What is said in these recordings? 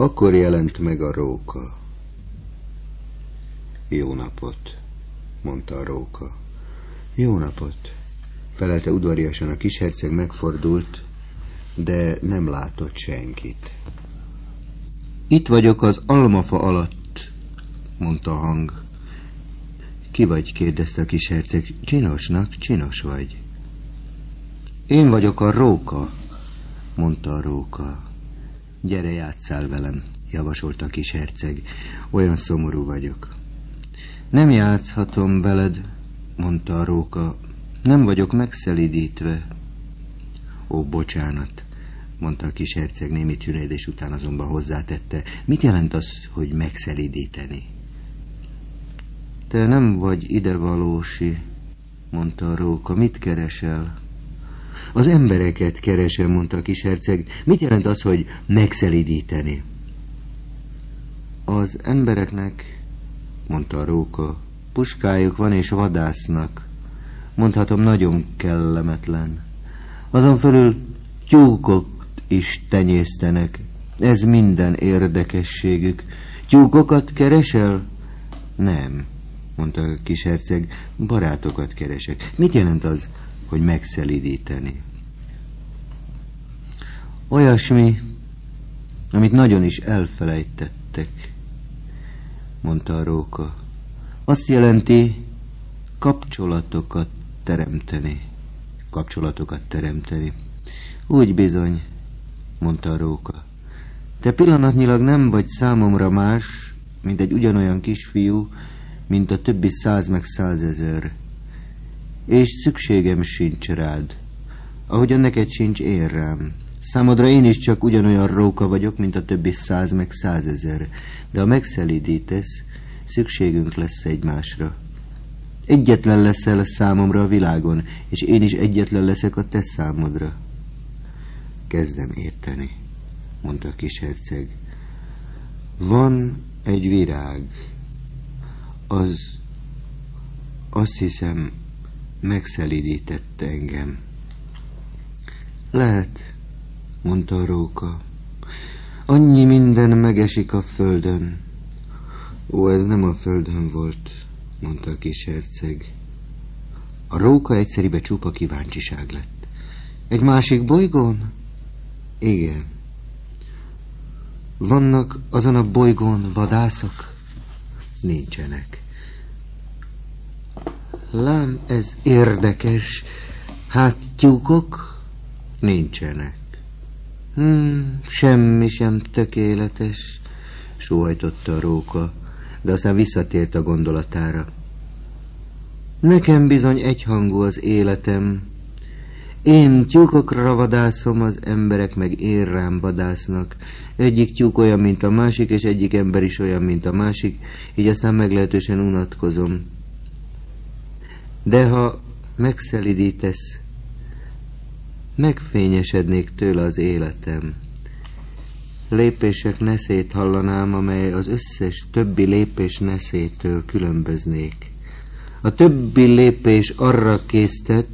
Akkor jelent meg a róka. Jó napot, mondta a róka. Jó napot, felelte udvariasan a kisherceg megfordult, de nem látott senkit. Itt vagyok az almafa alatt, mondta a hang. Ki vagy? kérdezte a kisherceg. Csinosnak, csinos vagy. Én vagyok a róka, mondta a róka. Gyere, játsszál velem, javasolta a kis herceg. Olyan szomorú vagyok. Nem játszhatom veled, mondta a róka. Nem vagyok megszelidítve. Ó, bocsánat, mondta a kis herceg némi tűnődés után azonban hozzátette. Mit jelent az, hogy megszelidíteni? Te nem vagy idevalósi, mondta a róka. Mit keresel? Az embereket keresem, mondta a kis herceg. Mit jelent az, hogy megszelidíteni? Az embereknek, mondta a róka, puskájuk van és vadásznak. Mondhatom, nagyon kellemetlen. Azon fölül tyúkok is tenyésztenek. Ez minden érdekességük. Tyúkokat keresel? Nem, mondta a kis herceg, barátokat keresek. Mit jelent az, hogy megszelidíteni? Olyasmi, amit nagyon is elfelejtettek, mondta a róka. Azt jelenti, kapcsolatokat teremteni. Kapcsolatokat teremteni. Úgy bizony, mondta a róka. Te pillanatnyilag nem vagy számomra más, mint egy ugyanolyan kisfiú, mint a többi száz meg százezer. És szükségem sincs rád, ahogyan neked sincs én rám. Számodra én is csak ugyanolyan róka vagyok, mint a többi száz meg százezer, de ha megszelídítesz, szükségünk lesz egymásra. Egyetlen leszel a számomra a világon, és én is egyetlen leszek a te számodra. Kezdem érteni, mondta a kis herceg. Van egy virág, az azt hiszem megszelidített engem. Lehet, mondta a róka. Annyi minden megesik a földön. Ó, ez nem a földön volt, mondta a kis herceg. A róka egyszeribe csupa kíváncsiság lett. Egy másik bolygón? Igen. Vannak azon a bolygón vadászok? Nincsenek. Lám, ez érdekes. Hát tyúkok? Nincsenek. Hmm, semmi sem tökéletes, sóhajtotta a róka, de aztán visszatért a gondolatára. Nekem bizony egyhangú az életem. Én tyúkokra vadászom, az emberek meg én rám vadásznak. Egyik tyúk olyan, mint a másik, és egyik ember is olyan, mint a másik, így aztán meglehetősen unatkozom. De ha megszelidítesz, megfényesednék tőle az életem. Lépések neszét hallanám, amely az összes többi lépés neszétől különböznék. A többi lépés arra késztet,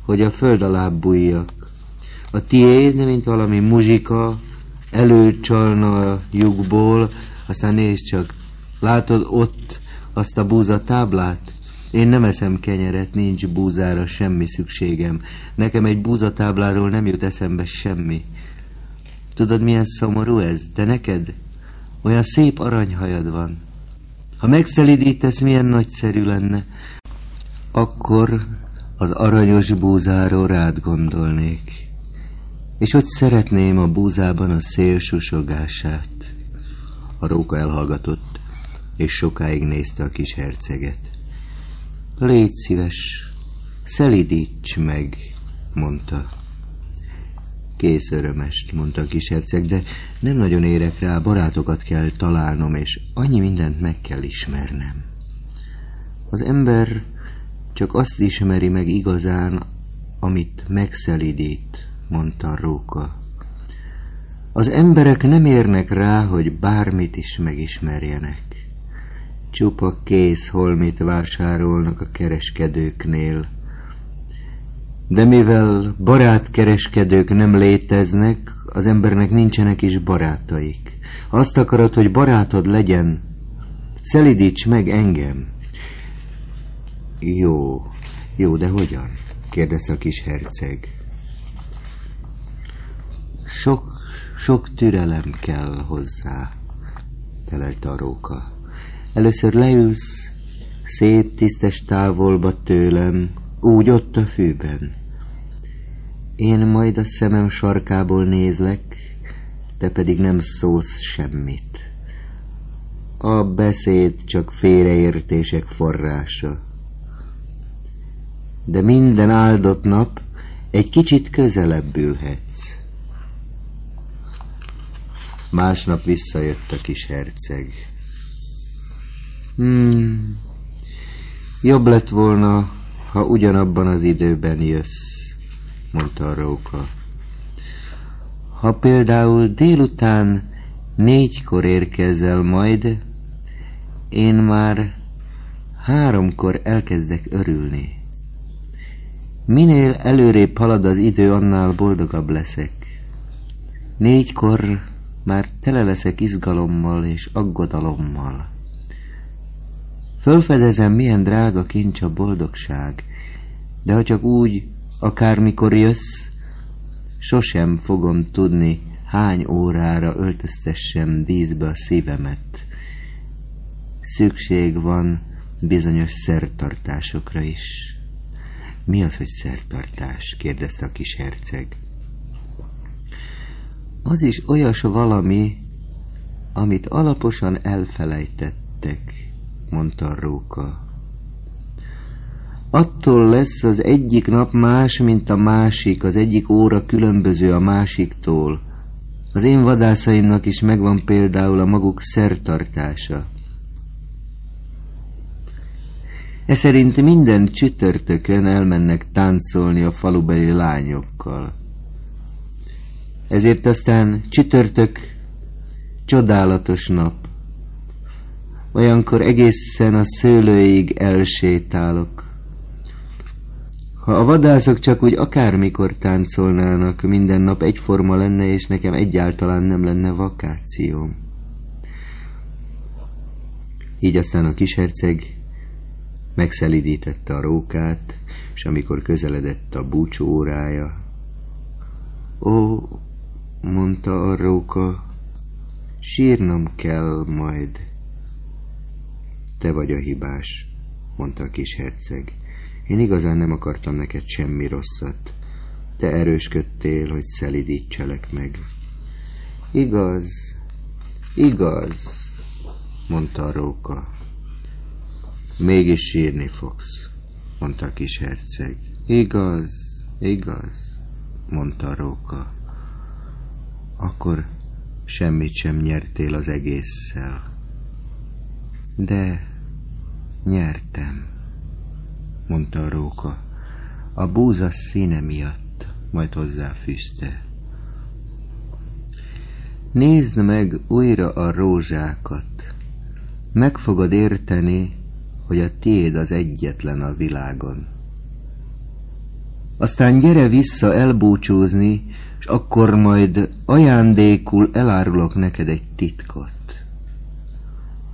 hogy a föld alá bújjak. A tiéd, mint valami muzsika, előcsalna a lyukból, aztán nézd csak, látod ott azt a búza táblát? Én nem eszem kenyeret, nincs búzára semmi szükségem. Nekem egy búzatábláról nem jut eszembe semmi. Tudod, milyen szomorú ez? De neked olyan szép aranyhajad van. Ha megszelidítesz, milyen nagyszerű lenne. Akkor az aranyos búzáról rád gondolnék. És hogy szeretném a búzában a szél susogását. A róka elhallgatott, és sokáig nézte a kis herceget. Légy szíves, szelidíts meg, mondta. Kész örömest, mondta a kis herceg, de nem nagyon érek rá, barátokat kell találnom, és annyi mindent meg kell ismernem. Az ember csak azt ismeri meg igazán, amit megszelidít, mondta róka. Az emberek nem érnek rá, hogy bármit is megismerjenek. Csupa kész holmit vásárolnak a kereskedőknél. De mivel barátkereskedők nem léteznek, az embernek nincsenek is barátaik. Azt akarod, hogy barátod legyen. Szelidíts meg engem. Jó, jó, de hogyan? kérdezte a kis herceg. Sok, sok türelem kell hozzá, felelte a róka. Először leülsz, szép tisztes távolba tőlem, úgy ott a fűben. Én majd a szemem sarkából nézlek, te pedig nem szólsz semmit. A beszéd csak félreértések forrása. De minden áldott nap egy kicsit közelebb ülhetsz. Másnap visszajött a kis herceg. Hmm, jobb lett volna, ha ugyanabban az időben jössz, mondta a róka. Ha például délután négykor érkezel majd, én már háromkor elkezdek örülni. Minél előrébb halad az idő, annál boldogabb leszek. Négykor már tele leszek izgalommal és aggodalommal. Fölfedezem, milyen drága kincs a boldogság, de ha csak úgy, akármikor jössz, sosem fogom tudni, hány órára öltöztessem díszbe a szívemet. Szükség van bizonyos szertartásokra is. Mi az, hogy szertartás? kérdezte a kis herceg. Az is olyas valami, amit alaposan elfelejtettek, mondta a róka. Attól lesz az egyik nap más, mint a másik, az egyik óra különböző a másiktól. Az én vadászaimnak is megvan például a maguk szertartása. E szerint minden csütörtökön elmennek táncolni a falubeli lányokkal. Ezért aztán csütörtök csodálatos nap. Olyankor egészen a szőlőig elsétálok. Ha a vadászok csak úgy akármikor táncolnának, minden nap egyforma lenne, és nekem egyáltalán nem lenne vakációm. Így aztán a kisherceg megszelidítette a rókát, és amikor közeledett a búcsú órája, Ó, mondta a róka, sírnom kell majd. Te vagy a hibás, mondta a kis herceg. Én igazán nem akartam neked semmi rosszat. Te erősködtél, hogy szelidítselek meg. Igaz, igaz, mondta a róka. Mégis sírni fogsz, mondta a kis herceg. Igaz, igaz, mondta a róka. Akkor semmit sem nyertél az egésszel. De nyertem mondta a róka. A búza színe miatt, majd hozzáfűzte. Nézd meg újra a rózsákat. Meg fogod érteni, hogy a tiéd az egyetlen a világon. Aztán gyere vissza elbúcsúzni, és akkor majd ajándékul elárulok neked egy titkot.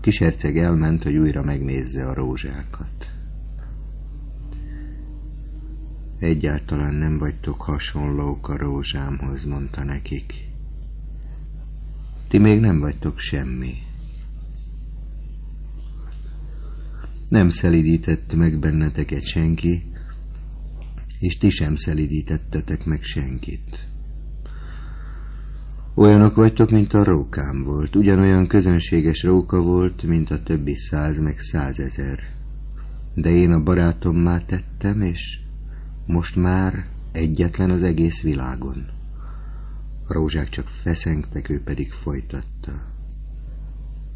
Kisherceg elment, hogy újra megnézze a rózsákat. Egyáltalán nem vagytok hasonlók a rózsámhoz, mondta nekik. Ti még nem vagytok semmi. Nem szelidített meg benneteket senki, és ti sem szelidítettetek meg senkit. Olyanok vagytok, mint a rókám volt, ugyanolyan közönséges róka volt, mint a többi száz meg százezer. De én a barátommá tettem, és most már egyetlen az egész világon. A rózsák csak feszengtek, ő pedig folytatta.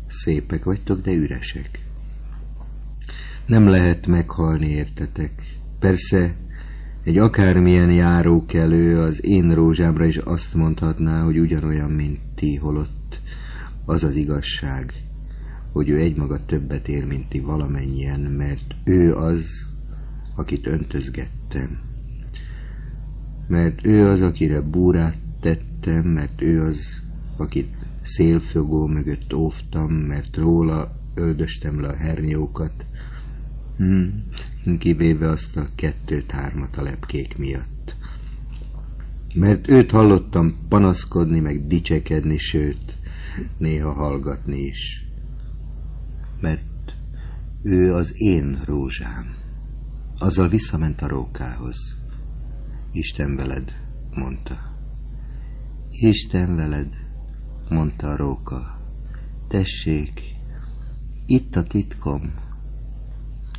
Szépek vagytok, de üresek. Nem lehet meghalni, értetek. Persze, egy akármilyen járókelő az én rózsámra is azt mondhatná, hogy ugyanolyan, mint ti, holott az az igazság, hogy ő egymaga többet ér, mint ti valamennyien, mert ő az, akit öntözgettem. Mert ő az, akire búrát tettem, mert ő az, akit szélfogó mögött óvtam, mert róla öldöstem le a hernyókat, hmm, kivéve azt a kettőt-hármat a lepkék miatt. Mert őt hallottam panaszkodni, meg dicsekedni, sőt, néha hallgatni is. Mert ő az én rózsám. Azzal visszament a rókához. Isten veled, mondta. Isten veled, mondta a róka. Tessék, itt a titkom.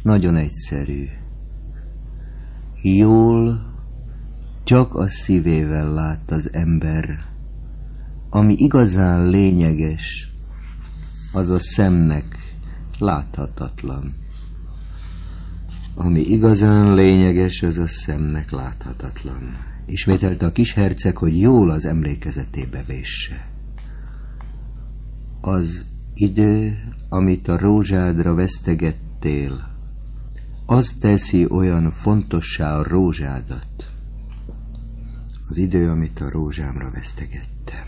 Nagyon egyszerű. Jól csak a szívével lát az ember. Ami igazán lényeges, az a szemnek láthatatlan. Ami igazán lényeges, az a szemnek láthatatlan. Ismételte a kis herceg, hogy jól az emlékezetébe vésse. Az idő, amit a rózsádra vesztegettél, az teszi olyan fontossá a rózsádat. Az idő, amit a rózsámra vesztegettem.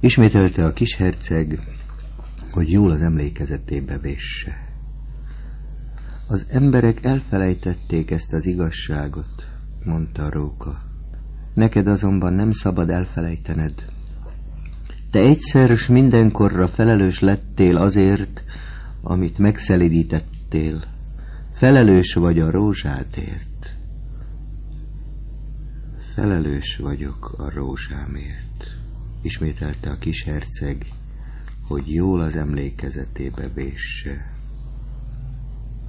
Ismételte a kis herceg, hogy jól az emlékezetébe vésse. Az emberek elfelejtették ezt az igazságot, mondta róka. Neked azonban nem szabad elfelejtened. Te egyszer s mindenkorra felelős lettél azért, amit megszelidítettél. Felelős vagy a rózsádért. Felelős vagyok a rózsámért, ismételte a kis herceg, hogy jól az emlékezetébe vésse.